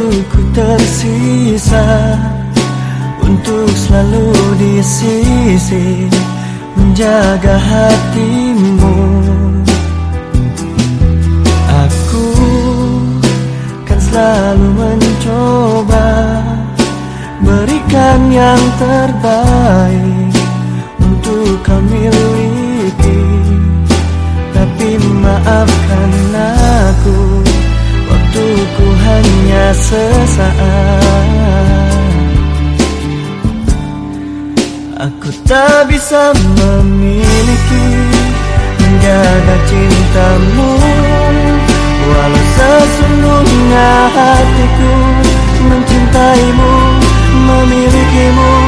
Waktuku tersisa Untuk selalu di sisi Menjaga hatimu. Aku kan selalu mencoba Berikan yang terbaik Untuk kau miliki. Tapi maafkan sesaat. Aku tak bisa memiliki Menjaga cintamu. Walau sesungguhnya hatiku Mencintaimu Memilikimu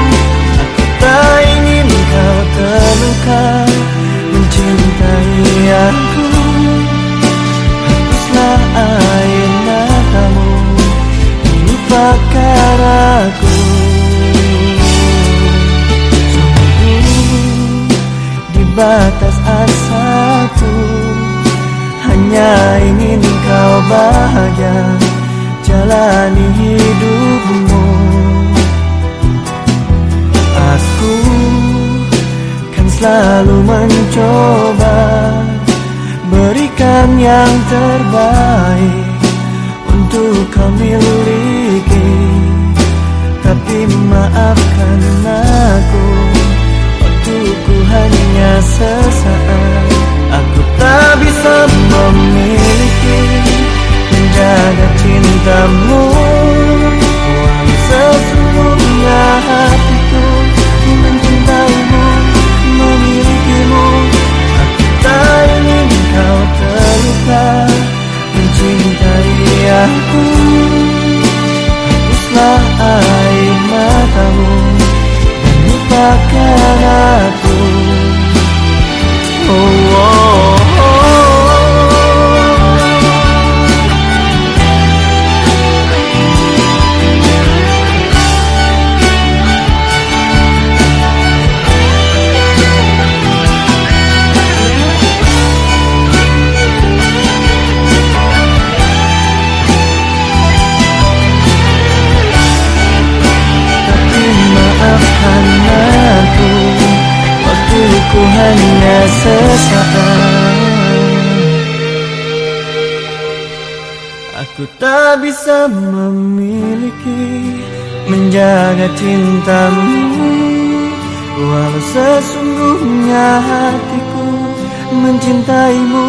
Lupakan aku di batas asaku Hanya ingin kau bahagia Jalani hidupmu. Aku kan selalu mencoba Berikan yang terbaik Untuk kau miliki Tapi maafkan aku. Waktuku hanya sesaat. Aku tak bisa memiliki. Menjaga cintamu lupakan Aku tak bisa memiliki Menjaga cintamu. Walau sesungguhnya hatiku Mencintaimu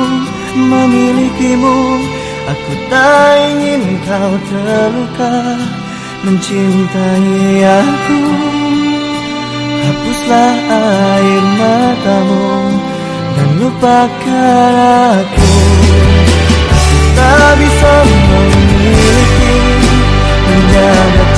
Memilikimu Aku tak ingin kau terluka Mencintai aku. Hapuslah air matamu lupakan aku. Tak bisa memiliki Menjaga